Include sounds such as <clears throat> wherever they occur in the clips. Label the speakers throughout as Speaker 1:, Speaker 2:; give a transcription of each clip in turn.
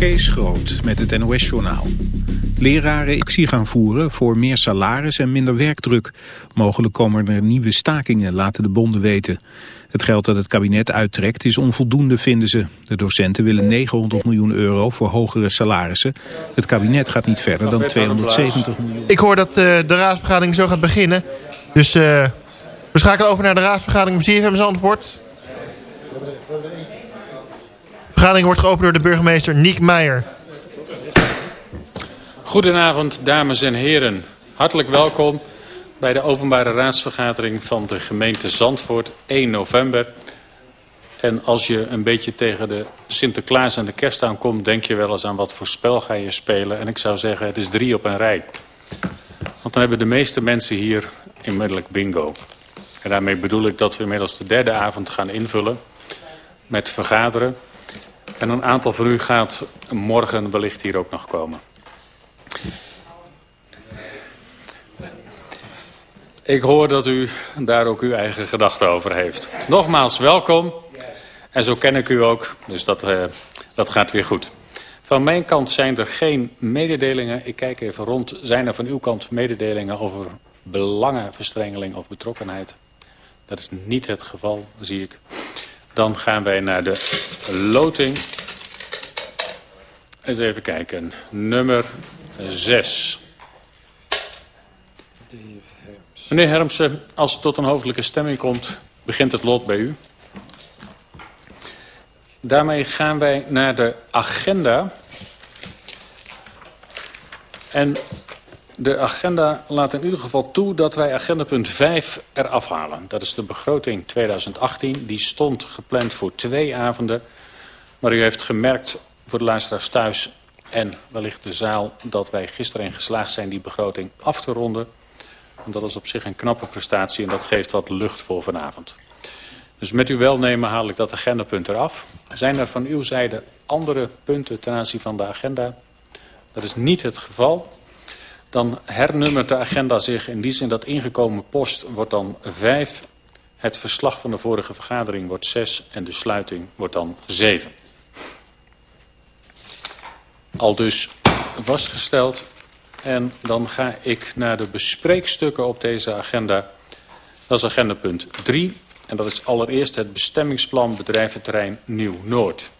Speaker 1: Kees Groot met het NOS-journaal. Leraren actie gaan voeren voor meer salaris en minder werkdruk. Mogelijk komen er nieuwe stakingen, laten de bonden weten. Het geld dat het kabinet uittrekt is onvoldoende, vinden ze. De docenten willen 900 miljoen euro voor hogere salarissen. Het kabinet gaat niet verder dan 270 miljoen.
Speaker 2: Ik hoor dat uh, de raadsvergadering zo gaat beginnen. Dus uh, we schakelen over naar de raadsvergadering op CFM antwoord. De vergadering wordt geopend door de burgemeester Niek Meijer.
Speaker 3: Goedenavond, dames en heren. Hartelijk welkom bij de openbare raadsvergadering van de gemeente Zandvoort 1 november. En als je een beetje tegen de Sinterklaas en de kerst aankomt, denk je wel eens aan wat voor spel ga je spelen. En ik zou zeggen, het is drie op een rij. Want dan hebben de meeste mensen hier inmiddelijk bingo. En daarmee bedoel ik dat we inmiddels de derde avond gaan invullen met vergaderen. En een aantal van u gaat morgen wellicht hier ook nog komen. Ik hoor dat u daar ook uw eigen gedachten over heeft. Nogmaals welkom. En zo ken ik u ook, dus dat, uh, dat gaat weer goed. Van mijn kant zijn er geen mededelingen. Ik kijk even rond. Zijn er van uw kant mededelingen over belangenverstrengeling of betrokkenheid? Dat is niet het geval, zie ik. Dan gaan wij naar de loting. Eens even kijken. Nummer 6. Meneer Hermsen, als het tot een hoofdelijke stemming komt, begint het lot bij u. Daarmee gaan wij naar de agenda. En de agenda laat in ieder geval toe dat wij agendapunt 5 eraf halen. Dat is de begroting 2018. Die stond gepland voor twee avonden. Maar u heeft gemerkt voor de luisteraars thuis en wellicht de zaal... dat wij gisteren in geslaagd zijn die begroting af te ronden. En dat is op zich een knappe prestatie en dat geeft wat lucht voor vanavond. Dus met uw welnemen haal ik dat agendapunt eraf. Zijn er van uw zijde andere punten ten aanzien van de agenda? Dat is niet het geval. Dan hernummert de agenda zich in die zin dat ingekomen post wordt dan 5. Het verslag van de vorige vergadering wordt 6 en de sluiting wordt dan 7. Al dus vastgesteld. En dan ga ik naar de bespreekstukken op deze agenda. Dat is agenda punt 3. En dat is allereerst het bestemmingsplan bedrijventerrein Nieuw-Noord.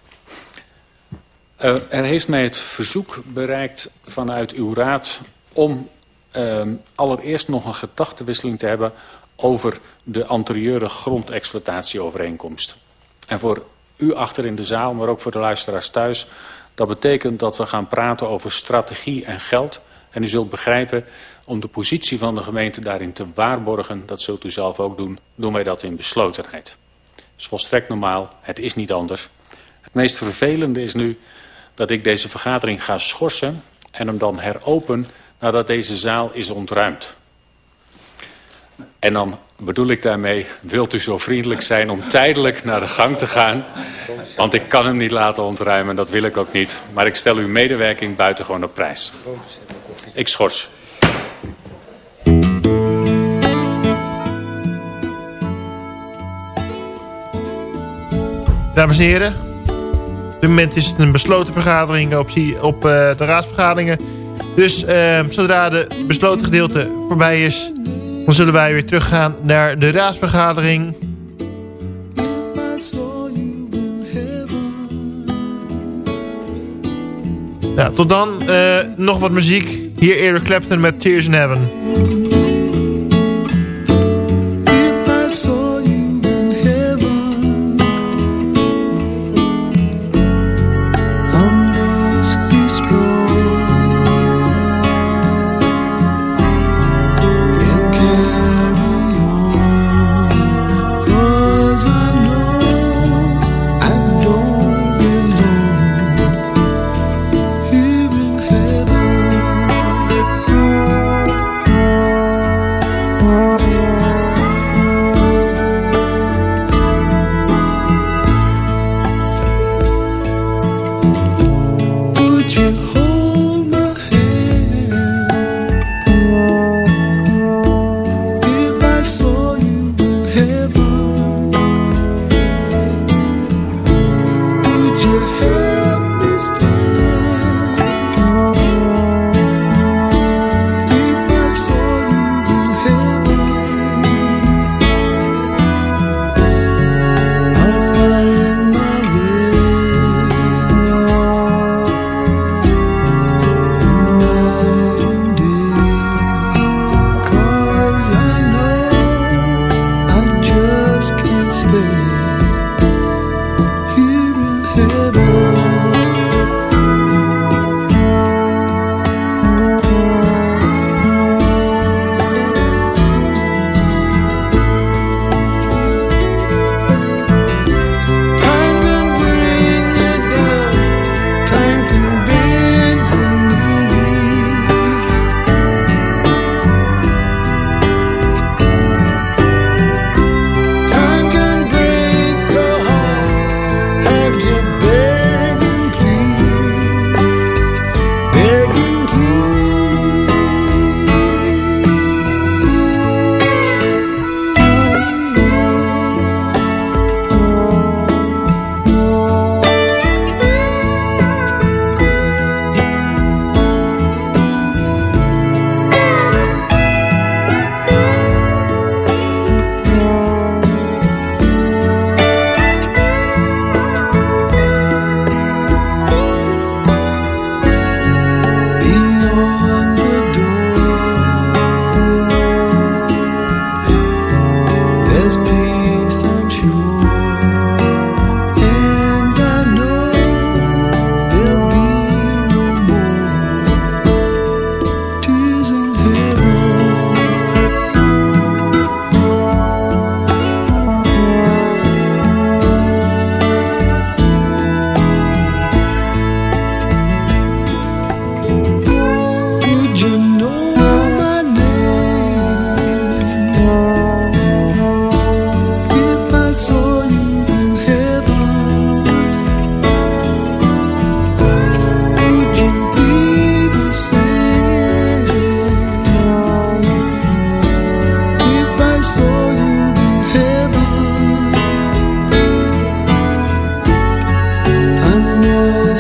Speaker 3: Uh, er heeft mij het verzoek bereikt vanuit uw raad om uh, allereerst nog een gedachtenwisseling te hebben over de anterieure grondexploitatieovereenkomst. En voor u achter in de zaal, maar ook voor de luisteraars thuis, dat betekent dat we gaan praten over strategie en geld. En u zult begrijpen, om de positie van de gemeente daarin te waarborgen, dat zult u zelf ook doen, doen wij dat in beslotenheid. Dat is volstrekt normaal, het is niet anders. Het meest vervelende is nu dat ik deze vergadering ga schorsen en hem dan heropen nadat deze zaal is ontruimd. En dan bedoel ik daarmee, wilt u zo vriendelijk zijn om tijdelijk naar de gang te gaan? Want ik kan hem niet laten ontruimen, dat wil ik ook niet. Maar ik stel uw medewerking buitengewoon op prijs. Ik schors.
Speaker 2: Dames en heren, op dit moment is het een besloten vergadering op, op uh, de raadsvergaderingen. Dus uh, zodra de besloten gedeelte voorbij is, dan zullen wij weer teruggaan naar de raadsvergadering. Ja, tot dan uh, nog wat muziek. Hier Eric Clapton met Tears in Heaven.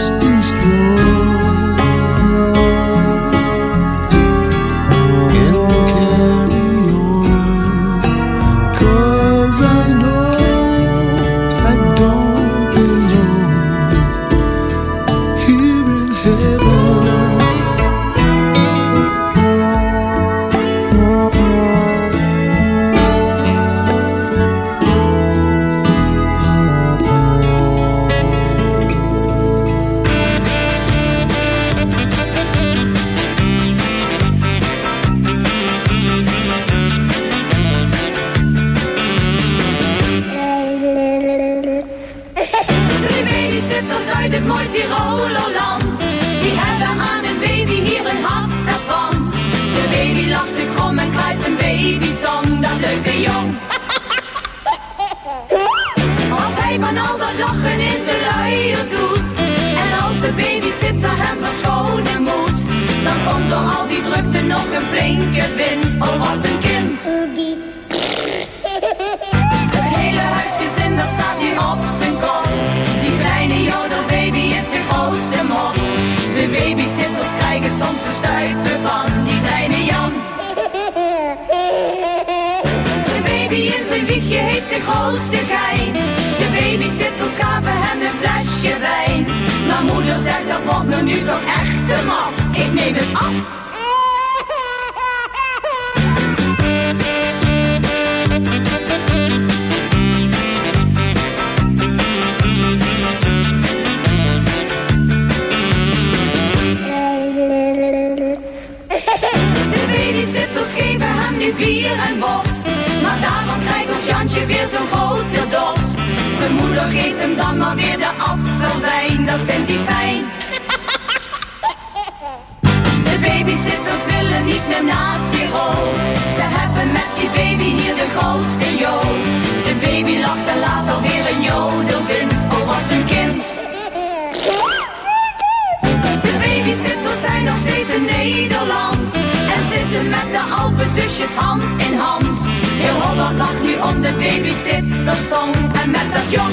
Speaker 4: must bier en. Maar daarvan krijgt ons Jantje weer zo'n grote dorst. Zijn moeder geeft hem dan maar weer de appelwijn, dat vindt hij fijn. De babysitters willen niet meer naar Tirol. Ze hebben met die baby hier de grootste jood. De baby lacht en laat alweer een jodelwind. Alpenzusjes hand in hand. Heel Holland lacht nu om de babysittersong. En met dat jong.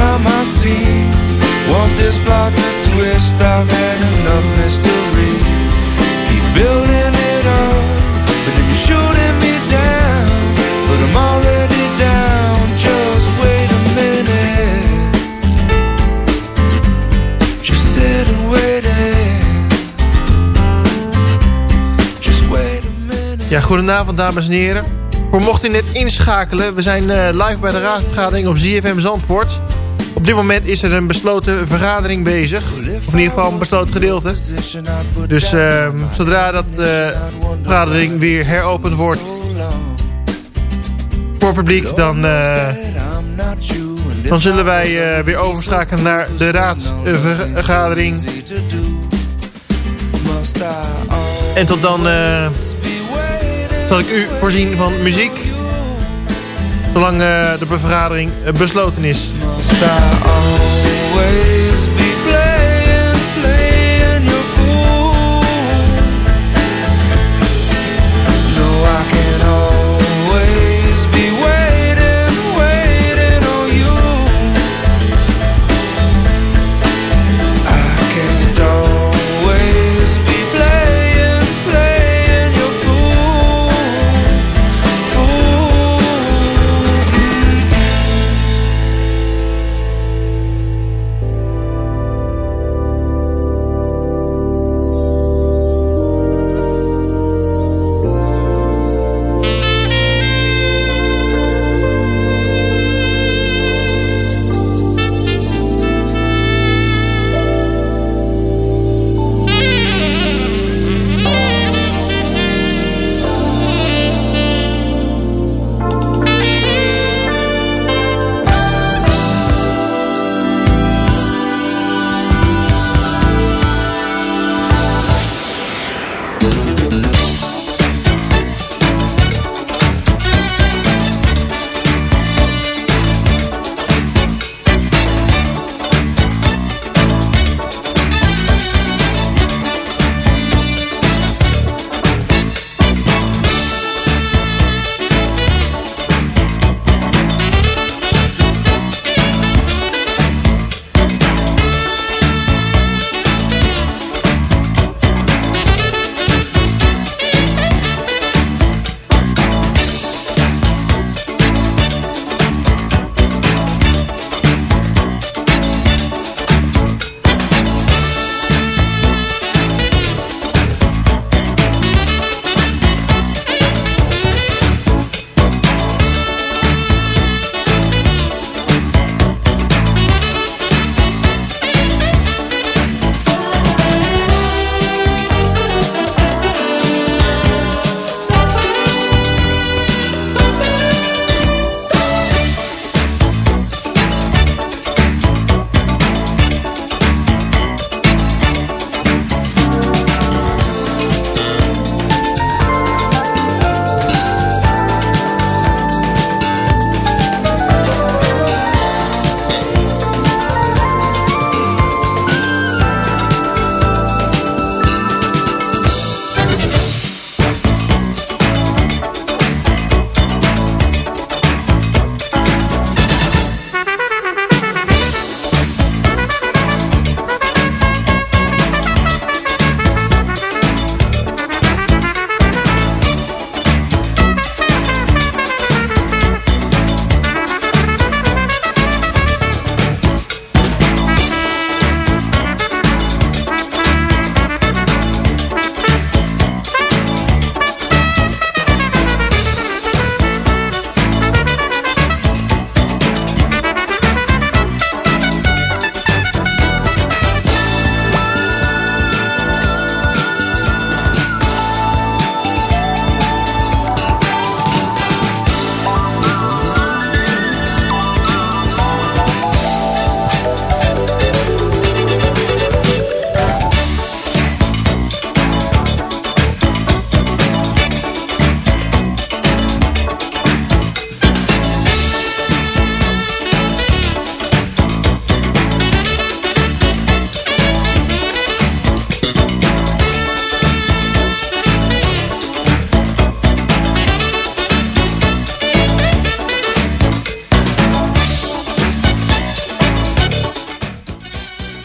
Speaker 5: not my scene. Want this plot to twist? I've had enough mystery. Keep building it up, but then you're shooting me down. But I'm already down. Just wait a minute. Just sit and wait it. Just wait a minute.
Speaker 2: Ja, goedenavond dames en heren. Voor mocht u net inschakelen, we zijn eh, live bij de raadsvergadering op ZFM Zandvoort. Op dit moment is er een besloten vergadering bezig. Of in ieder geval een besloten gedeelte. Dus eh, zodra dat de vergadering weer heropend wordt voor publiek, dan, eh, dan zullen wij eh, weer overschakelen naar de raadsvergadering. En tot dan eh, zal ik u voorzien van muziek. Zolang eh, de vergadering eh, besloten is.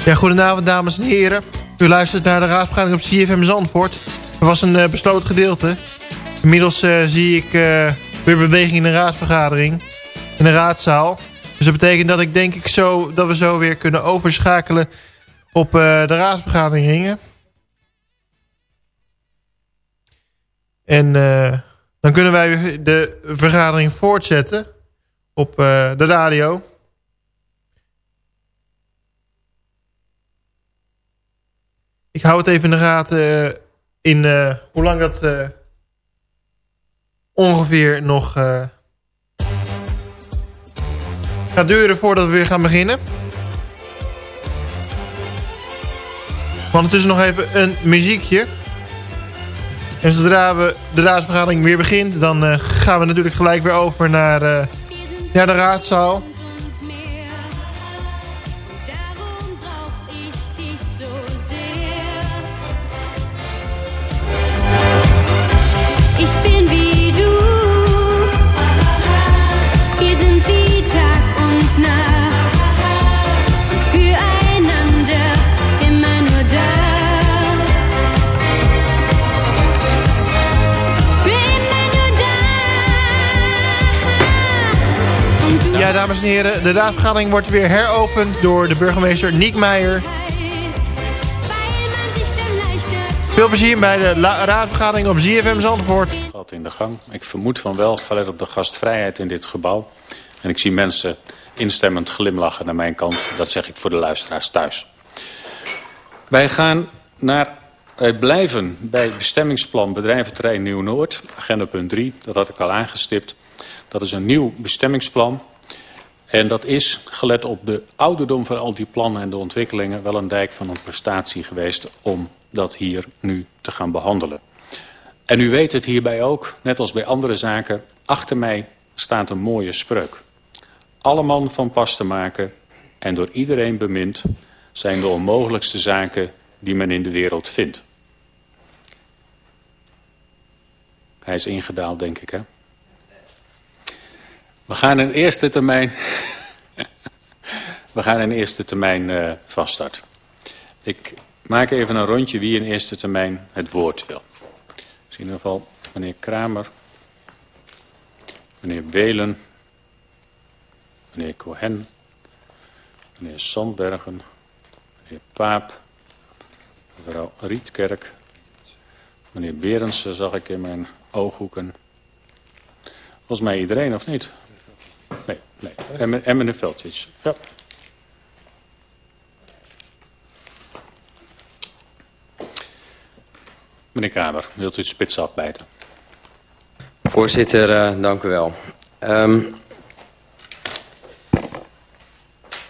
Speaker 2: Ja, goedenavond dames en heren. U luistert naar de raadsvergadering op CFM Zandvoort. Er was een uh, besloten gedeelte. Inmiddels uh, zie ik uh, weer beweging in de raadsvergadering. In de raadzaal. Dus dat betekent dat ik denk ik zo, dat we zo weer kunnen overschakelen op de raadsvergaderingen. En dan kunnen wij de vergadering voortzetten op de radio. Ik hou het even in de gaten uh, in uh, hoe lang dat uh, ongeveer nog gaat duren voordat we weer gaan beginnen. Want het is nog even een muziekje. En zodra we de raadsvergadering weer begint, dan gaan we natuurlijk gelijk weer over naar, naar de raadzaal. Dames en heren, de raadsvergadering wordt weer heropend door de burgemeester Niek Meijer. Veel plezier bij de raadsvergadering op ZFM Zandvoort.
Speaker 3: Gaat in de gang. Ik vermoed van wel, gelet op de gastvrijheid in dit gebouw. En ik zie mensen instemmend glimlachen naar mijn kant. Dat zeg ik voor de luisteraars thuis. Wij gaan naar het blijven bij bestemmingsplan bedrijventerrein Nieuw-Noord. Agenda punt 3, dat had ik al aangestipt. Dat is een nieuw bestemmingsplan en dat is, gelet op de ouderdom van al die plannen en de ontwikkelingen... wel een dijk van een prestatie geweest om dat hier nu te gaan behandelen. En u weet het hierbij ook, net als bij andere zaken... achter mij staat een mooie spreuk. Alle man van pas te maken en door iedereen bemind... zijn de onmogelijkste zaken die men in de wereld vindt. Hij is ingedaald, denk ik, hè? We gaan in eerste termijn, <laughs> we gaan in eerste termijn uh, vaststart. Ik maak even een rondje wie in eerste termijn het woord wil. Dus in ieder geval meneer Kramer, meneer Welen, meneer Cohen, meneer Sandbergen, meneer Paap, mevrouw Rietkerk, meneer Berendsen zag ik in mijn ooghoeken. Volgens mij iedereen, of niet? Nee, nee. En, en meneer Veldwits. Ja. Meneer Kamer, wilt u het spits afbijten?
Speaker 6: Voorzitter, uh, dank u wel. Um,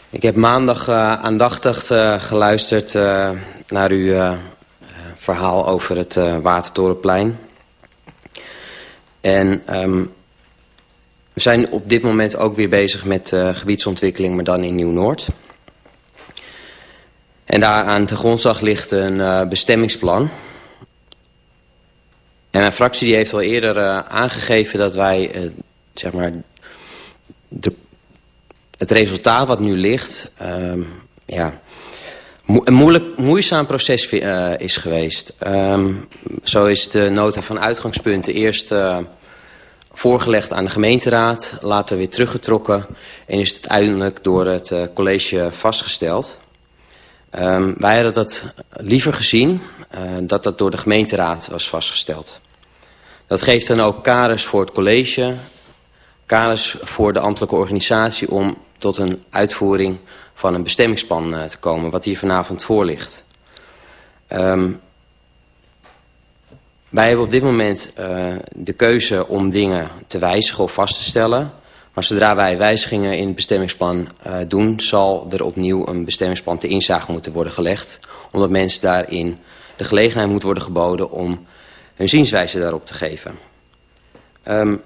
Speaker 6: ik heb maandag uh, aandachtig uh, geluisterd naar uw verhaal over het Watertorenplein. En um, we zijn op dit moment ook weer bezig met uh, gebiedsontwikkeling, maar dan in Nieuw-Noord. En daar aan de grondslag ligt een uh, bestemmingsplan. En mijn fractie die heeft al eerder uh, aangegeven dat wij, zeg maar, de, het resultaat wat nu ligt, ehm, ja, een moeilijk, moeizaam proces is geweest. Um, zo is de nota van uitgangspunten eerst voorgelegd aan de gemeenteraad, later weer teruggetrokken en is het uiteindelijk door het uh, college vastgesteld. Um, wij hadden dat liever gezien uh, dat dat door de gemeenteraad was vastgesteld. Dat geeft dan ook kaders voor het college, kaders voor de ambtelijke organisatie om tot een uitvoering van een bestemmingsplan uh, te komen, wat hier vanavond voor ligt. Um, wij hebben op dit moment uh, de keuze om dingen te wijzigen of vast te stellen. Maar zodra wij wijzigingen in het bestemmingsplan uh, doen... zal er opnieuw een bestemmingsplan te inzage moeten worden gelegd. Omdat mensen daarin de gelegenheid moet worden geboden... om hun zienswijze daarop te geven. Um,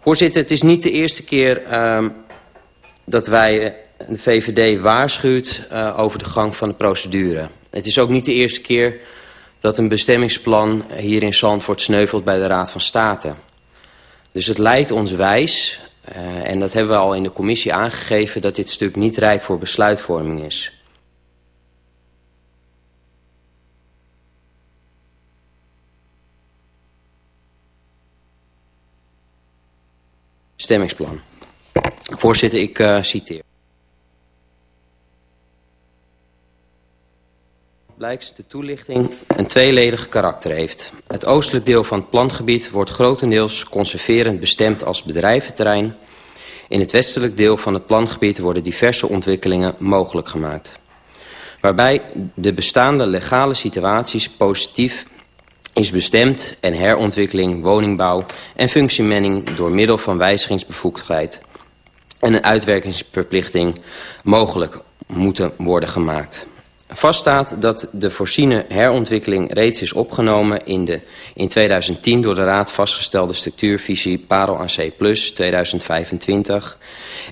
Speaker 6: voorzitter, het is niet de eerste keer um, dat wij eh, de VVD waarschuwt over de gang van de procedure. Het is ook niet de eerste keer dat een bestemmingsplan hier in Zandvoort sneuvelt bij de Raad van State. Dus het leidt ons wijs, eh, en dat hebben we al in de commissie aangegeven... dat dit stuk niet rijp voor besluitvorming is. Stemmingsplan. Voorzitter, ik eh, citeer. Blijkt de toelichting een tweeledig karakter heeft. Het oostelijk deel van het plangebied wordt grotendeels conserverend bestemd als bedrijventerrein. In het westelijk deel van het plangebied worden diverse ontwikkelingen mogelijk gemaakt. Waarbij de bestaande legale situaties positief is bestemd en herontwikkeling, woningbouw en functiemenning door middel van wijzigingsbevoegdheid en een uitwerkingsverplichting mogelijk moeten worden gemaakt. Vaststaat dat de voorziene herontwikkeling reeds is opgenomen in de in 2010 door de Raad vastgestelde structuurvisie Parel aan C 2025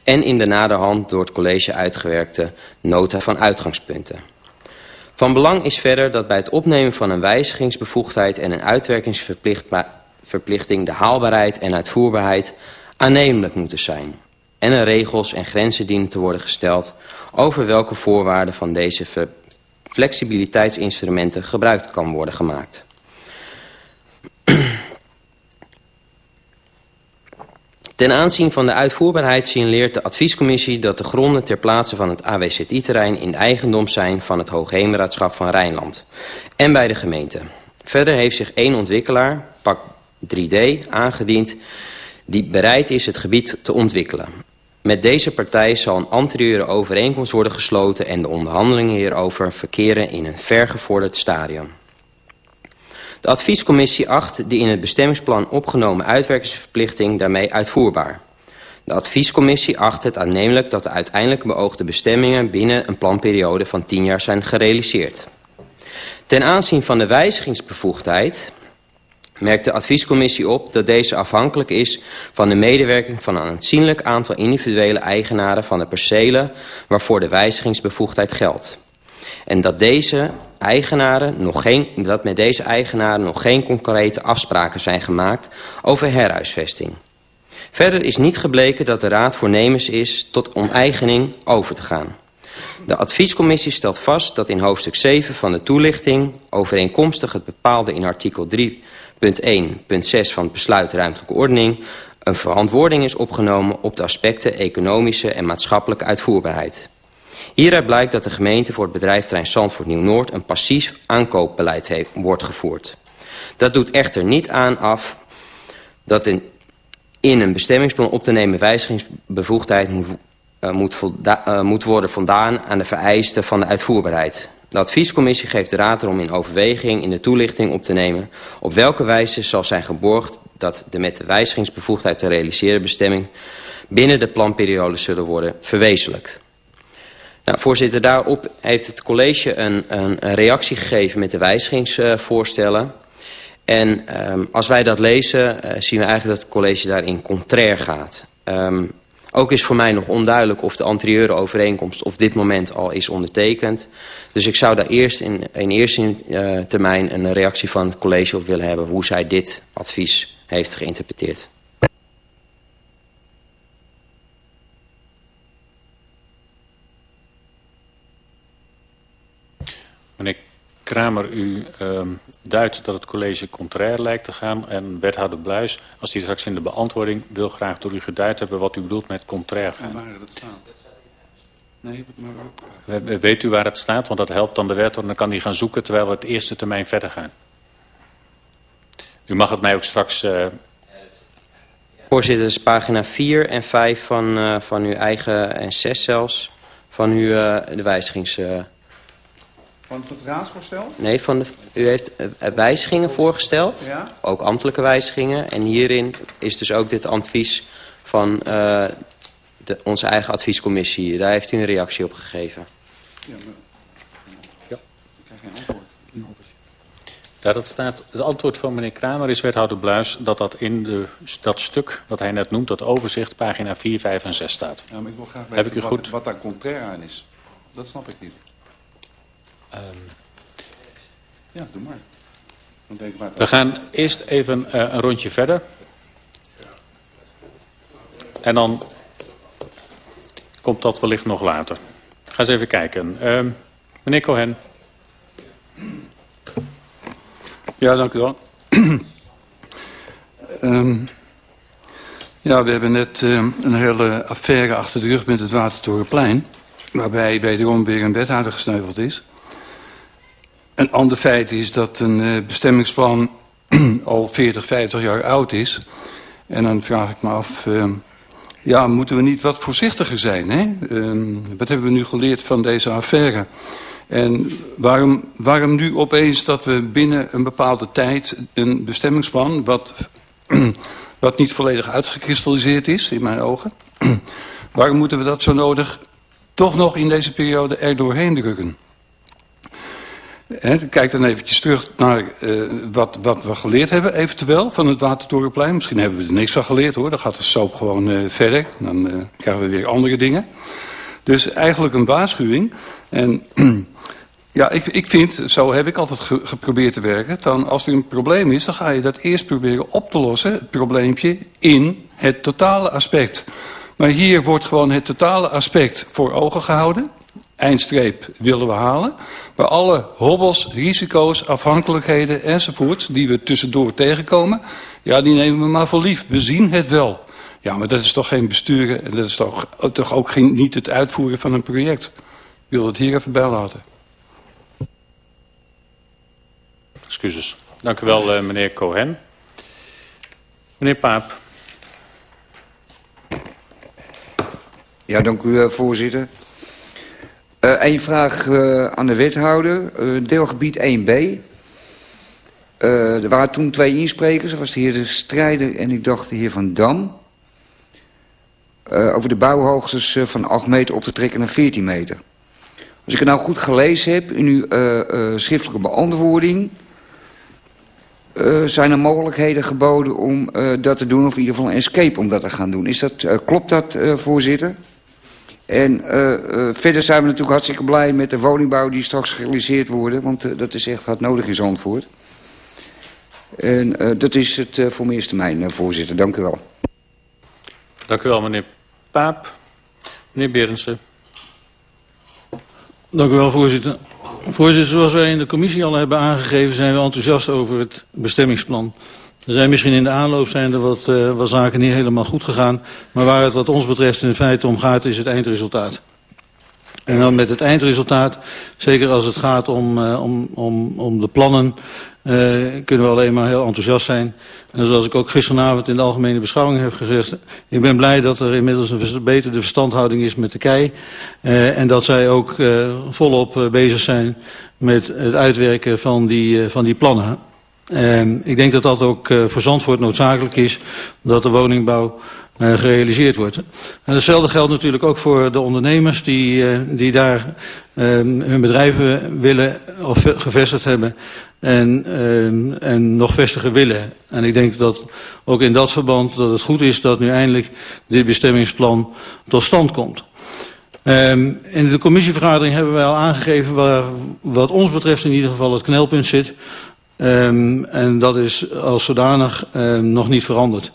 Speaker 6: en in de naderhand door het college uitgewerkte nota van uitgangspunten. Van belang is verder dat bij het opnemen van een wijzigingsbevoegdheid en een uitwerkingsverplichting de haalbaarheid en uitvoerbaarheid aannemelijk moeten zijn. En er regels en grenzen dienen te worden gesteld over welke voorwaarden van deze flexibiliteitsinstrumenten gebruikt kan worden gemaakt. Ten aanzien van de uitvoerbaarheid signaleert de adviescommissie dat de gronden ter plaatse van het AWZI-terrein in eigendom zijn van het Hoogheemraadschap van Rijnland en bij de gemeente. Verder heeft zich één ontwikkelaar, PAK 3D, aangediend die bereid is het gebied te ontwikkelen. Met deze partij zal een anterieure overeenkomst worden gesloten en de onderhandelingen hierover verkeren in een vergevorderd stadium. De adviescommissie acht de in het bestemmingsplan opgenomen uitwerkingsverplichting daarmee uitvoerbaar. De adviescommissie acht het aannemelijk dat de uiteindelijk beoogde bestemmingen binnen een planperiode van 10 jaar zijn gerealiseerd. Ten aanzien van de wijzigingsbevoegdheid merkt de adviescommissie op dat deze afhankelijk is van de medewerking van een aanzienlijk aantal individuele eigenaren van de percelen waarvoor de wijzigingsbevoegdheid geldt. En dat, deze eigenaren nog geen, dat met deze eigenaren nog geen concrete afspraken zijn gemaakt over herhuisvesting. Verder is niet gebleken dat de Raad voornemens is tot oneigening over te gaan. De adviescommissie stelt vast dat in hoofdstuk 7 van de toelichting... overeenkomstig het bepaalde in artikel 3 punt 1, punt 6 van het besluit ruimtelijke ordening... een verantwoording is opgenomen op de aspecten economische en maatschappelijke uitvoerbaarheid. Hieruit blijkt dat de gemeente voor het bedrijfterrein Zandvoort Nieuw-Noord... een passief aankoopbeleid heeft, wordt gevoerd. Dat doet echter niet aan af dat in, in een bestemmingsplan op te nemen wijzigingsbevoegdheid moet, uh, moet, uh, moet worden voldaan aan de vereisten van de uitvoerbaarheid. De adviescommissie geeft de raad erom in overweging in de toelichting op te nemen... op welke wijze zal zijn geborgd dat de met de wijzigingsbevoegdheid te realiseren bestemming... binnen de planperiode zullen worden verwezenlijkt. Nou, voorzitter, daarop heeft het college een, een, reactie gegeven met de wijzigingsvoorstellen. En um, als wij dat lezen, uh, zien we eigenlijk dat het college daarin contrair gaat. Um, ook is voor mij nog onduidelijk of de anterieure overeenkomst op dit moment al is ondertekend. Dus ik zou daar eerst in, in eerste uh, termijn een reactie van het college op willen hebben... hoe zij dit advies heeft geïnterpreteerd.
Speaker 3: Meneer Kramer, u um, duidt dat het college contrair lijkt te gaan. En wethouder Bluis, als hij straks in de beantwoording wil graag door u geduid hebben wat u bedoelt met contrair gaan.
Speaker 7: En waar dat staat. Nee, maar
Speaker 3: ook... Weet u waar het staat? Want dat helpt dan de wethouder. Dan kan hij gaan zoeken terwijl we het eerste termijn verder gaan. U mag het mij ook straks... Uh...
Speaker 6: Voorzitter, dat is pagina 4 en 5 van, uh, van uw eigen, en 6 zelfs, van uw uh, de wijzigings...
Speaker 7: Van het raadsvoorstel?
Speaker 6: Nee, van de, u heeft wijzigingen voorgesteld.
Speaker 7: Ja?
Speaker 6: Ook ambtelijke wijzigingen. En hierin is dus ook dit advies van uh, de, onze eigen adviescommissie. Daar heeft u een reactie op gegeven.
Speaker 7: Ja, maar... Ja. Ik krijg geen antwoord.
Speaker 3: Ja, dat staat, het antwoord van meneer Kramer is wethouder Bluis... dat dat in de, dat stuk wat hij net noemt, dat overzicht, pagina 4, 5 en 6 staat.
Speaker 7: Ja, maar ik wil graag weten
Speaker 3: Heb ik u
Speaker 7: wat,
Speaker 3: goed?
Speaker 7: wat daar contrair aan is. Dat snap ik niet.
Speaker 3: Um,
Speaker 7: ja, doe maar. Dan denk ik maar
Speaker 3: we gaan eerst even uh, een rondje verder. En dan komt dat wellicht nog later. Ga eens even kijken. Uh, meneer Cohen.
Speaker 8: Ja, dank u wel. um, <clears throat>
Speaker 7: Ja, we hebben net een hele affaire achter de rug met het Watertorenplein. Waarbij wederom weer een wethouder gesneuveld is. Een ander feit is dat een uh, bestemmingsplan <clears throat> al 40, 50 jaar oud is. En dan vraag ik me af, uh, ja, moeten we niet wat voorzichtiger zijn? Hè? Uh, wat hebben we nu geleerd van deze affaire? En waarom, waarom nu opeens dat we binnen een bepaalde tijd een bestemmingsplan... wat, <clears throat> wat niet volledig uitgekristalliseerd is, in mijn ogen... <clears throat> waarom moeten we dat zo nodig toch nog in deze periode er doorheen drukken? He, kijk dan eventjes terug naar uh, wat, wat we geleerd hebben eventueel van het Watertorenplein. Misschien hebben we er niks van geleerd hoor, dan gaat de soap gewoon uh, verder. Dan uh, krijgen we weer andere dingen. Dus eigenlijk een waarschuwing. En <clears throat> ja, ik, ik vind, zo heb ik altijd ge geprobeerd te werken... dan als er een probleem is, dan ga je dat eerst proberen op te lossen... het probleempje in het totale aspect. Maar hier wordt gewoon het totale aspect voor ogen gehouden eindstreep willen we halen. Maar alle hobbels, risico's, afhankelijkheden enzovoort... die we tussendoor tegenkomen, ja, die nemen we maar voor lief. We zien het wel. Ja, maar dat is toch geen besturen en dat is toch, toch ook geen, niet het uitvoeren van een project. Ik wil het hier even bij laten.
Speaker 3: Excuses. Dank u wel, uh, meneer Cohen. Meneer Paap.
Speaker 8: Ja, dank u, uh, voorzitter. Een vraag uh, aan de wethouder. Uh, deelgebied 1b. er waren toen twee insprekers. Dat was de heer De Strijder en ik dacht de heer Van Dam. over de bouwhoogtes van 8 meter op te trekken naar 14 meter. Als ik het nou goed gelezen heb in uw schriftelijke beantwoording... zijn er mogelijkheden geboden om dat te doen... of in ieder geval een escape om dat te gaan doen. Is dat, klopt dat, voorzitter? En uh, uh, verder zijn we natuurlijk hartstikke blij met de woningbouw die straks gerealiseerd wordt. Want uh, dat is echt hard nodig in Zandvoort. En dat is het voor mijn eerste termijn, voorzitter. Dank u wel.
Speaker 3: Dank u wel, meneer Paap. Meneer Berendsen.
Speaker 9: Dank u wel, voorzitter. Voorzitter, zoals wij in de commissie al hebben aangegeven... zijn we enthousiast over het bestemmingsplan. Er zijn misschien in de aanloop zijn er wat, uh, wat zaken niet helemaal goed gegaan. Maar waar het wat ons betreft in feite om gaat is het eindresultaat. En dan met het eindresultaat, zeker als het gaat om, uh, om, om, om de plannen, uh, kunnen we alleen maar heel enthousiast zijn. En zoals ik ook gisteravond in de algemene beschouwing heb gezegd, ik ben blij dat er inmiddels een verbeterde verstandhouding is met de KEI. En dat zij ook volop bezig zijn met het uitwerken van die, van die plannen. Um, ik denk dat dat ook uh, voor Zandvoort noodzakelijk is, dat de woningbouw uh, gerealiseerd wordt. En hetzelfde geldt natuurlijk ook voor de ondernemers die, uh, die daar um, hun bedrijven willen of gevestigd hebben en, um, en nog vestigen willen. En ik denk dat ook in dat verband dat het goed is dat nu eindelijk dit bestemmingsplan tot stand komt. Um, in de commissievergadering hebben wij al aangegeven waar wat ons betreft in ieder geval het knelpunt zit. Um, en dat is als zodanig um, nog niet veranderd.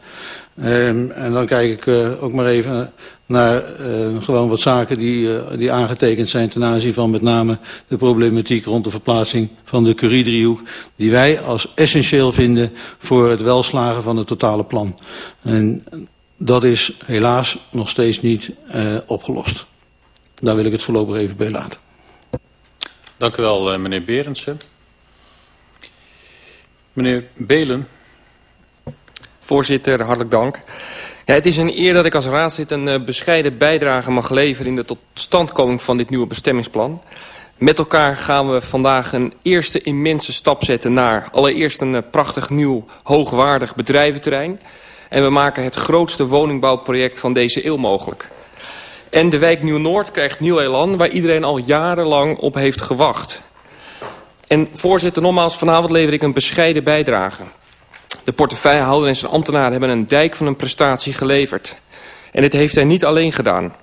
Speaker 9: Um, en dan kijk ik uh, ook maar even naar gewoon wat zaken die, uh, die aangetekend zijn ten aanzien van met name de problematiek rond de verplaatsing van de Curie-driehoek, die wij als essentieel vinden voor het welslagen van het totale plan. En dat is helaas nog steeds niet opgelost. Daar wil ik het voorlopig even bij laten.
Speaker 3: Dank u wel, meneer Berendsen. Meneer Belen.
Speaker 10: Voorzitter, hartelijk dank. Ja, het is een eer dat ik als raadslid een uh, bescheiden bijdrage mag leveren... in de totstandkoming van dit nieuwe bestemmingsplan. Met elkaar gaan we vandaag een eerste immense stap zetten naar... allereerst een uh, prachtig nieuw hoogwaardig bedrijventerrein... en we maken het grootste woningbouwproject van deze eeuw mogelijk. En de wijk Nieuw-Noord krijgt nieuw elan... waar iedereen al jarenlang op heeft gewacht... En voorzitter, nogmaals, vanavond lever ik een bescheiden bijdrage. De portefeuillehouder en zijn ambtenaren hebben een dijk van een prestatie geleverd. En dit heeft hij niet alleen gedaan.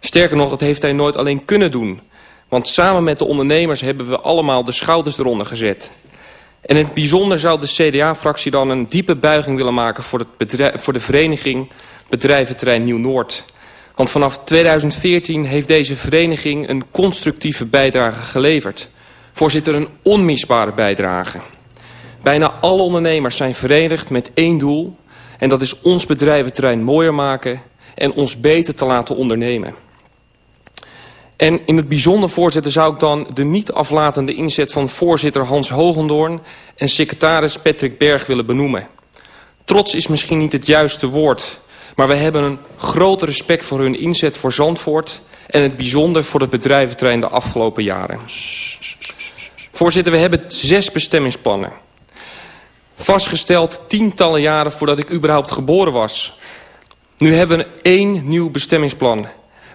Speaker 10: Sterker nog, dat heeft hij nooit alleen kunnen doen. Want samen met de ondernemers hebben we allemaal de schouders eronder gezet. En in het bijzonder zou de CDA-fractie dan een diepe buiging willen maken... voor, het voor de vereniging Bedrijventerrein Nieuw-Noord. Want vanaf 2014 heeft deze vereniging een constructieve bijdrage geleverd... Voorzitter, een onmisbare bijdrage. Bijna alle ondernemers zijn verenigd met één doel... En dat is ons bedrijventerrein mooier maken en ons beter te laten ondernemen. En in het bijzonder, voorzitter, zou ik dan de niet aflatende inzet van voorzitter Hans Hogendoorn en secretaris Patrick Berg willen benoemen. Trots is misschien niet het juiste woord, maar we hebben een groot respect voor hun inzet voor Zandvoort en het bijzonder voor het bedrijventerrein de afgelopen jaren. Voorzitter, we hebben zes bestemmingsplannen. Vastgesteld tientallen jaren voordat ik überhaupt geboren was. Nu hebben we één nieuw bestemmingsplan.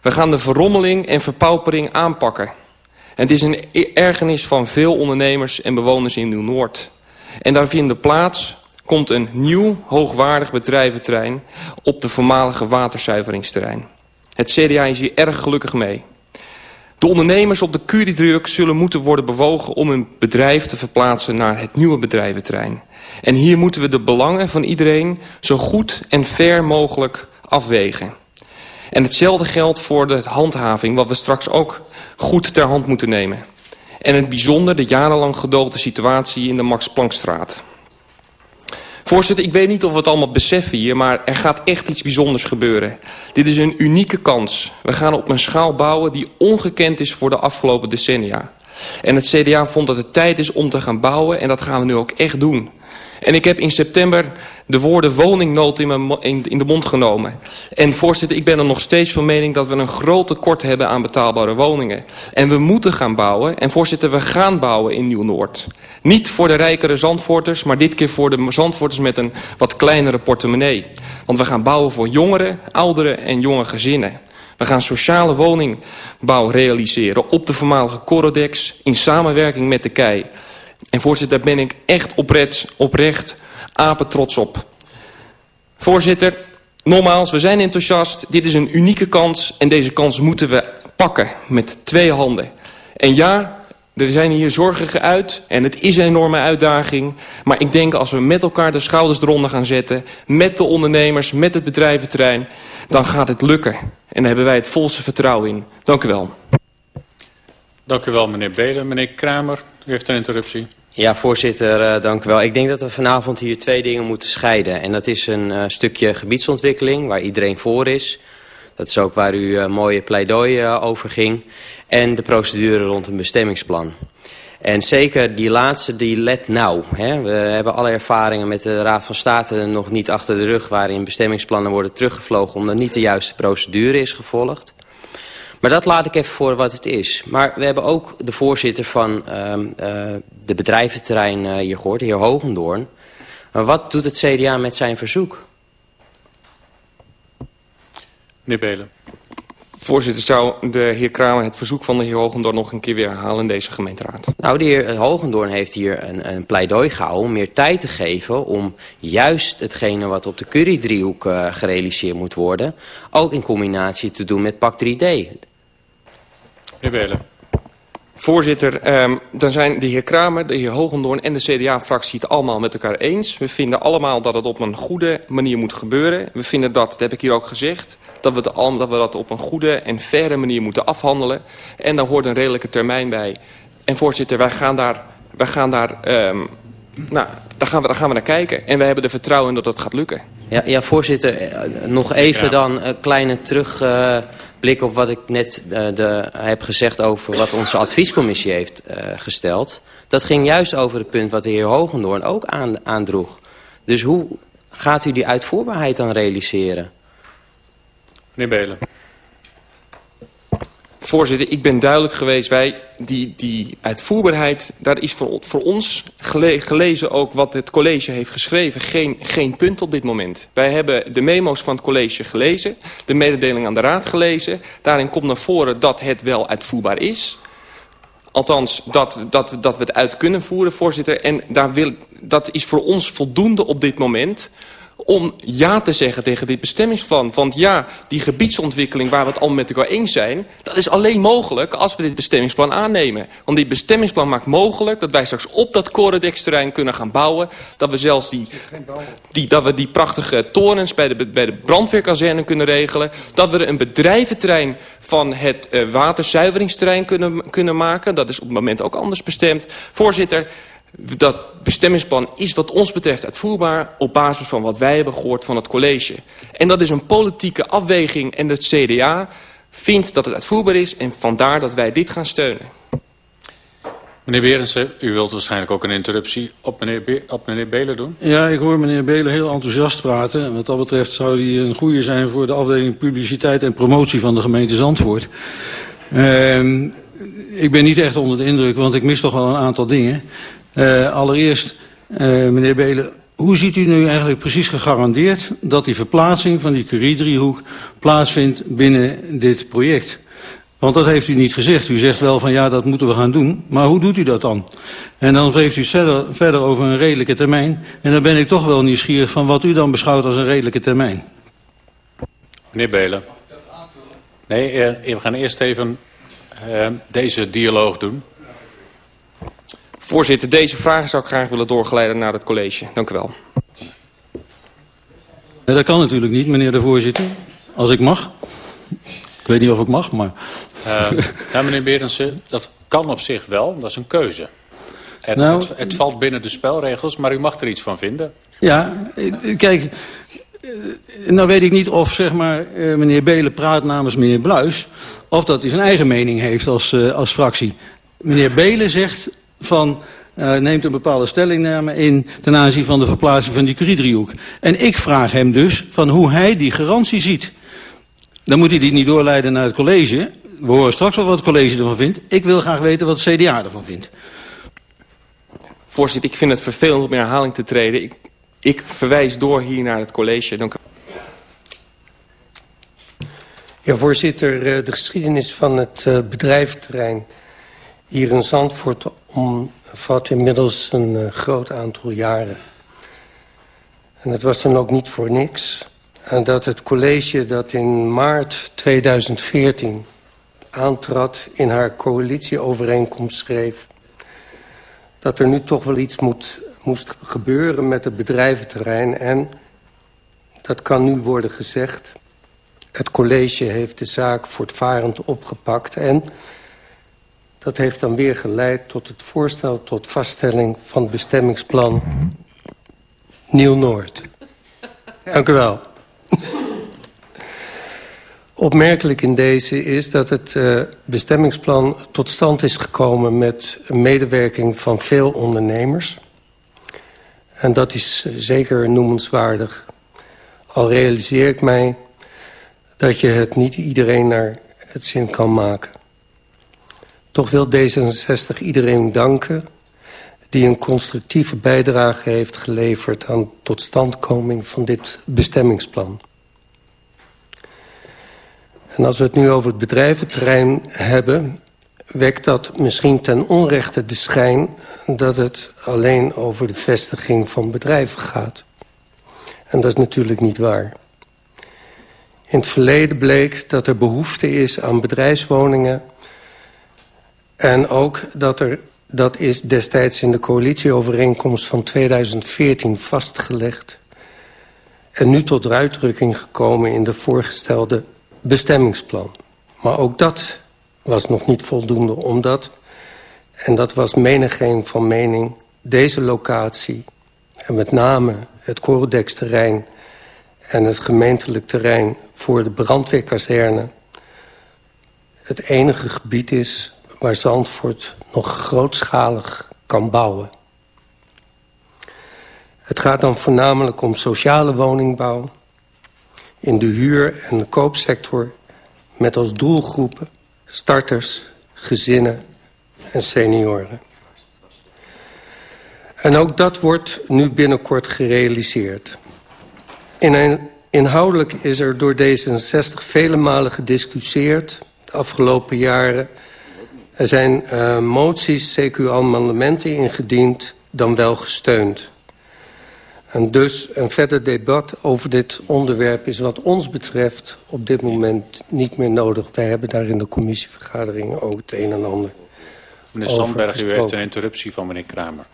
Speaker 10: We gaan de verrommeling en verpaupering aanpakken. En het is een ergernis van veel ondernemers en bewoners in Nieuw-Noord. En daar vindt plaats komt een nieuw hoogwaardig bedrijventerrein op de voormalige waterzuiveringsterrein. Het CDA is hier erg gelukkig mee. De ondernemers op de Curiedruk zullen moeten worden bewogen om hun bedrijf te verplaatsen naar het nieuwe bedrijventerrein. En hier moeten we de belangen van iedereen zo goed en fair mogelijk afwegen. En hetzelfde geldt voor de handhaving, wat we straks ook goed ter hand moeten nemen. En het bijzonder de jarenlang gedoogde situatie in de Max Planckstraat. Voorzitter, ik weet niet of we het allemaal beseffen hier, maar er gaat echt iets bijzonders gebeuren. Dit is een unieke kans. We gaan op een schaal bouwen die ongekend is voor de afgelopen decennia. En het CDA vond dat het tijd is om te gaan bouwen en dat gaan we nu ook echt doen. En ik heb in september de woorden woningnood in, in, de mond genomen. En voorzitter, ik ben er nog steeds van mening dat we een groot tekort hebben aan betaalbare woningen. En we moeten gaan bouwen. En voorzitter, we gaan bouwen in Nieuw-Noord. Niet voor de rijkere Zandvoorters, maar dit keer voor de Zandvoorters met een wat kleinere portemonnee. Want we gaan bouwen voor jongeren, ouderen en jonge gezinnen. We gaan sociale woningbouw realiseren op de voormalige Corodex in samenwerking met de KEI. En voorzitter, daar ben ik echt oprecht, oprecht apen trots op. Voorzitter, nogmaals, we zijn enthousiast. Dit is een unieke kans en deze kans moeten we pakken met twee handen. En ja, er zijn hier zorgen geuit en het is een enorme uitdaging. Maar ik denk als we met elkaar de schouders eronder gaan zetten... met de ondernemers, met het bedrijventerrein, dan gaat het lukken. En daar hebben wij het volste vertrouwen in. Dank u wel.
Speaker 3: Dank u wel, meneer Belen. Meneer Kramer, u heeft een interruptie.
Speaker 6: Ja, voorzitter, uh, dank u wel. Ik denk dat we vanavond hier twee dingen moeten scheiden. En dat is een uh, stukje gebiedsontwikkeling, waar iedereen voor is. Dat is ook waar uw uh, mooie pleidooi over ging. En de procedure rond een bestemmingsplan. En zeker die laatste, die let nou. Hè. We hebben alle ervaringen met de Raad van State nog niet achter de rug... waarin bestemmingsplannen worden teruggevlogen... omdat niet de juiste procedure is gevolgd. Maar dat laat ik even voor wat het is. Maar we hebben ook de voorzitter van uh, uh, de bedrijventerrein hier gehoord, de heer Hogendoorn. Maar wat doet het CDA met zijn verzoek?
Speaker 3: Meneer Belen.
Speaker 10: Voorzitter, zou de heer Kramer het verzoek van de heer Hogendoorn nog een keer weer herhalen in deze gemeenteraad?
Speaker 6: Nou, de heer Hogendoorn heeft hier een, een pleidooi gehouden om meer tijd te geven om juist hetgene wat op de Curie-driehoek uh, gerealiseerd moet worden, ook in combinatie te doen met PAC 3D.
Speaker 3: Meneer Belen.
Speaker 10: Voorzitter, um, dan zijn de heer Kramer, de heer Hogendoorn en de CDA-fractie het allemaal met elkaar eens. We vinden allemaal dat het op een goede manier moet gebeuren. We vinden dat, dat heb ik hier ook gezegd, dat we, de, dat, we dat op een goede en faire manier moeten afhandelen. En daar hoort een redelijke termijn bij. En voorzitter, wij gaan daar, wij gaan daar, um, nou, daar gaan, we, daar gaan we naar kijken. En wij hebben er vertrouwen in dat het gaat lukken.
Speaker 6: Ja, ja voorzitter, nog even dan een kleine terugblik uh, op wat ik net uh, de, heb gezegd over wat onze adviescommissie heeft uh, gesteld. Dat ging juist over het punt wat de heer Hogendoorn ook aan, aandroeg. Dus hoe gaat u die uitvoerbaarheid dan realiseren?
Speaker 3: Meneer Belen.
Speaker 10: Voorzitter, ik ben duidelijk geweest. Wij, die, die uitvoerbaarheid, daar is voor, voor ons gele, gelezen ook wat het college heeft geschreven. Geen, geen punt op dit moment. Wij hebben de memo's van het college gelezen. De mededeling aan de raad gelezen. Daarin komt naar voren dat het wel uitvoerbaar is. Althans, dat, dat, dat we het uit kunnen voeren, voorzitter. En daar wil, dat is voor ons voldoende op dit moment om ja te zeggen tegen dit bestemmingsplan. Want ja, die gebiedsontwikkeling waar we het al met elkaar eens zijn... dat is alleen mogelijk als we dit bestemmingsplan aannemen. Want dit bestemmingsplan maakt mogelijk dat wij straks op dat Coredex-terrein kunnen gaan bouwen. Dat we zelfs die, die, dat we die prachtige torens bij de, bij de brandweerkazerne kunnen regelen. Dat we een bedrijventerrein van het uh, waterzuiveringsterrein kunnen, kunnen maken. Dat is op het moment ook anders bestemd. Voorzitter... Dat bestemmingsplan is wat ons betreft uitvoerbaar... op basis van wat wij hebben gehoord van het college. En dat is een politieke afweging en het CDA vindt dat het uitvoerbaar is... en vandaar dat wij dit gaan steunen.
Speaker 3: Meneer Berensen, u wilt waarschijnlijk ook een interruptie op meneer, Be op meneer Belen doen?
Speaker 9: Ja, ik hoor meneer Belen heel enthousiast praten. En wat dat betreft zou hij een goede zijn voor de afdeling publiciteit en promotie van de gemeente Zandvoort. Uh, ik ben niet echt onder de indruk, want ik mis toch wel een aantal dingen. Uh, allereerst, uh, meneer Belen, hoe ziet u nu eigenlijk precies gegarandeerd dat die verplaatsing van die Curie-driehoek plaatsvindt binnen dit project? Want dat heeft u niet gezegd. U zegt wel van ja, dat moeten we gaan doen. Maar hoe doet u dat dan? En dan heeft u verder, verder over een redelijke termijn. En dan ben ik toch wel nieuwsgierig van wat u dan beschouwt als een redelijke termijn.
Speaker 3: Meneer Belen. Nee, eh, we gaan eerst even deze dialoog doen.
Speaker 10: Voorzitter, deze vragen zou ik graag willen doorgeleiden naar het college. Dank u wel.
Speaker 9: Nee, dat kan natuurlijk niet, meneer de voorzitter. Als ik mag. Ik weet niet of ik mag, maar...
Speaker 3: Uh, <laughs> nou, meneer Berensen, dat kan op zich wel. Dat is een keuze. En nou, het, het, valt binnen de spelregels, maar u mag er iets van vinden.
Speaker 9: Ja, kijk... Nou weet ik niet of zeg maar, meneer Belen praat namens meneer Bluis... of dat hij zijn eigen mening heeft als, als fractie. Meneer Belen zegt van... Uh, neemt een bepaalde stellingname in ten aanzien van de verplaatsing van die Curie-driehoek. En ik vraag hem dus van hoe hij die garantie ziet. Dan moet hij die niet doorleiden naar het college. We horen straks wel wat het college ervan vindt. Ik wil graag weten wat het CDA ervan vindt.
Speaker 10: Voorzitter, ik vind het vervelend om in herhaling te treden. Ik, ik verwijs door hier naar het college. Dank u.
Speaker 11: Ja, voorzitter, de geschiedenis van het bedrijventerrein hier in Zandvoort omvat inmiddels een groot aantal jaren. En het was dan ook niet voor niks en dat het college dat in maart 2014 aantrad... in haar coalitieovereenkomst schreef... dat er nu toch wel iets moet, moest gebeuren met het bedrijventerrein. En dat kan nu worden gezegd. Het college heeft de zaak voortvarend opgepakt... en dat heeft dan weer geleid tot het voorstel tot vaststelling van het bestemmingsplan Nieuw-Noord. Dank u wel. Opmerkelijk in deze is dat het uh, bestemmingsplan tot stand is gekomen... met medewerking van veel ondernemers. En dat is zeker noemenswaardig. Al realiseer ik mij dat je het niet iedereen naar het zin kan maken. Toch wil D66 iedereen danken die een constructieve bijdrage heeft geleverd... aan totstandkoming van dit bestemmingsplan. En als we het nu over het bedrijventerrein hebben... wekt dat misschien ten onrechte de schijn... dat het alleen over de vestiging van bedrijven gaat. En dat is natuurlijk niet waar. In het verleden bleek dat er behoefte is aan bedrijfswoningen... en ook dat er, dat is destijds in de coalitieovereenkomst van 2014 vastgelegd... en nu tot uitdrukking gekomen in de voorgestelde bestemmingsplan. Maar ook dat was nog niet voldoende, omdat... en dat was menigeen van mening... deze locatie en met name het Corodex-terrein... en het gemeentelijk terrein voor de brandweerkazerne... het enige gebied is waar Zandvoort nog grootschalig kan bouwen. Het gaat dan voornamelijk om sociale woningbouw in de huur- en de koopsector... met als doelgroepen starters, gezinnen en senioren. En ook dat wordt nu binnenkort gerealiseerd. Inhoudelijk is er door D66 vele malen gediscussieerd... de afgelopen jaren. Er zijn uh, moties, CQ-amendementen ingediend, dan wel gesteund... En dus een verder debat over dit onderwerp is wat ons betreft op dit moment niet meer nodig. Wij hebben daar in de commissievergaderingen ook het een en ander
Speaker 3: Meneer Sandberg, u heeft een interruptie van meneer Kramer.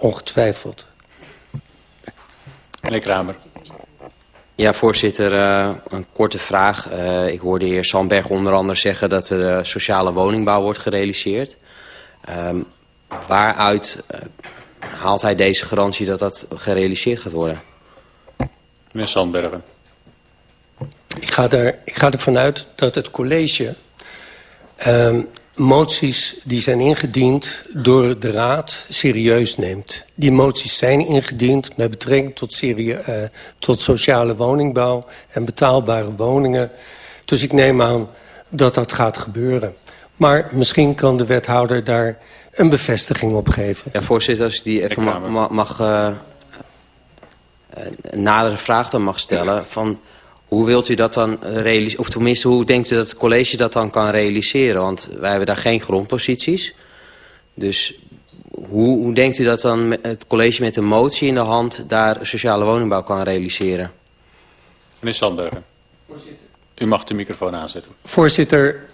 Speaker 11: Ongetwijfeld.
Speaker 3: Meneer Kramer.
Speaker 6: Ja, voorzitter, uh, een korte vraag. Uh, ik hoorde de heer Sandberg onder andere zeggen dat de sociale woningbouw wordt gerealiseerd. Uh, waaruit haalt hij deze garantie dat dat gerealiseerd gaat worden?
Speaker 3: Meneer Sandbergen.
Speaker 11: Ik ga, er, ik ga ervan uit dat het college uh, moties die zijn ingediend door de raad serieus neemt. Die moties zijn ingediend met betrekking tot, serie, uh, tot sociale woningbouw en betaalbare woningen. Dus ik neem aan dat dat gaat gebeuren. Maar misschien kan de wethouder daar een bevestiging op geven.
Speaker 6: Ja, voorzitter, als ik die even mag, mag, mag uh, een nadere vraag dan mag stellen... van hoe wilt u dat dan realiseren? Of tenminste, hoe denkt u dat het college dat dan kan realiseren? Want wij hebben daar geen grondposities. Dus hoe, hoe denkt u dat dan het college met een motie in de hand... daar sociale woningbouw kan realiseren?
Speaker 3: Meneer Sandbergen. U mag de microfoon aanzetten.
Speaker 11: Voorzitter,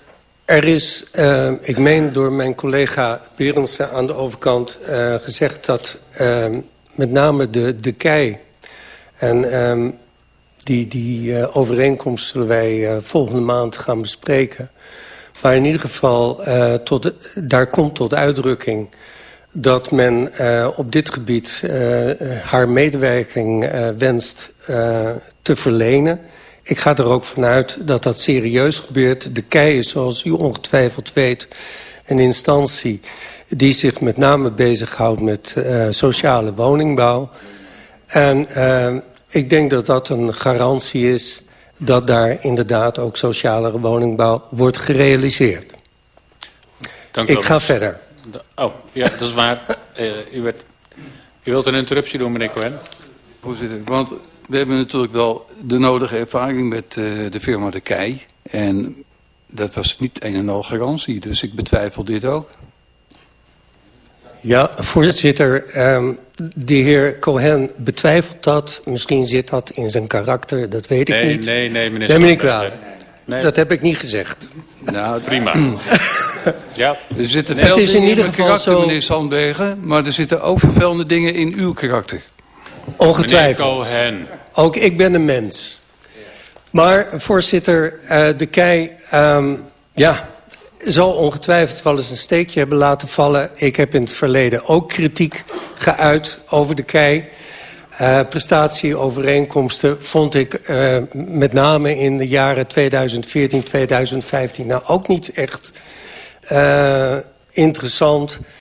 Speaker 11: er is, uh, ik meen door mijn collega Berendsen aan de overkant uh, gezegd dat uh, met name de, de kei en um, die, die uh, overeenkomst zullen wij uh, volgende maand gaan bespreken. Maar in ieder geval, uh, tot, daar komt tot uitdrukking dat men op dit gebied haar medewerking wenst te verlenen. Ik ga er ook vanuit dat dat serieus gebeurt. De KEI is, zoals u ongetwijfeld weet, een instantie die zich met name bezighoudt met sociale woningbouw. En ik denk dat dat een garantie is dat daar inderdaad ook sociale woningbouw wordt gerealiseerd.
Speaker 3: Dank
Speaker 11: ik ga verder.
Speaker 3: Oh, ja, dat is waar. uh, u, werd, u wilt een interruptie doen, meneer Cohen.
Speaker 7: Voorzitter, want we hebben natuurlijk wel de nodige ervaring met uh, de firma De Kei. En dat was niet een en al garantie, dus ik betwijfel dit ook.
Speaker 11: Ja, voorzitter, um, de heer Cohen betwijfelt dat. Misschien zit dat in zijn karakter, dat weet
Speaker 3: nee,
Speaker 11: ik niet.
Speaker 3: Nee, nee,
Speaker 11: niet kwalijk. Nee. Dat heb ik niet gezegd.
Speaker 7: Nou, <laughs>
Speaker 3: prima. ja.
Speaker 7: Er zitten veel dingen in ieder geval karakter, zo... meneer Sandbergen, maar er zitten ook vervelende dingen in uw karakter.
Speaker 11: Ongetwijfeld.
Speaker 3: Cohen.
Speaker 11: Ook ik ben een mens. Maar, voorzitter, uh, de kei... Um, ja, zal ongetwijfeld wel eens een steekje hebben laten vallen. Ik heb in het verleden ook kritiek geuit over de kei. Uh, prestatieovereenkomsten vond ik uh, met name in de jaren 2014, 2015... nou ook niet echt uh, interessant.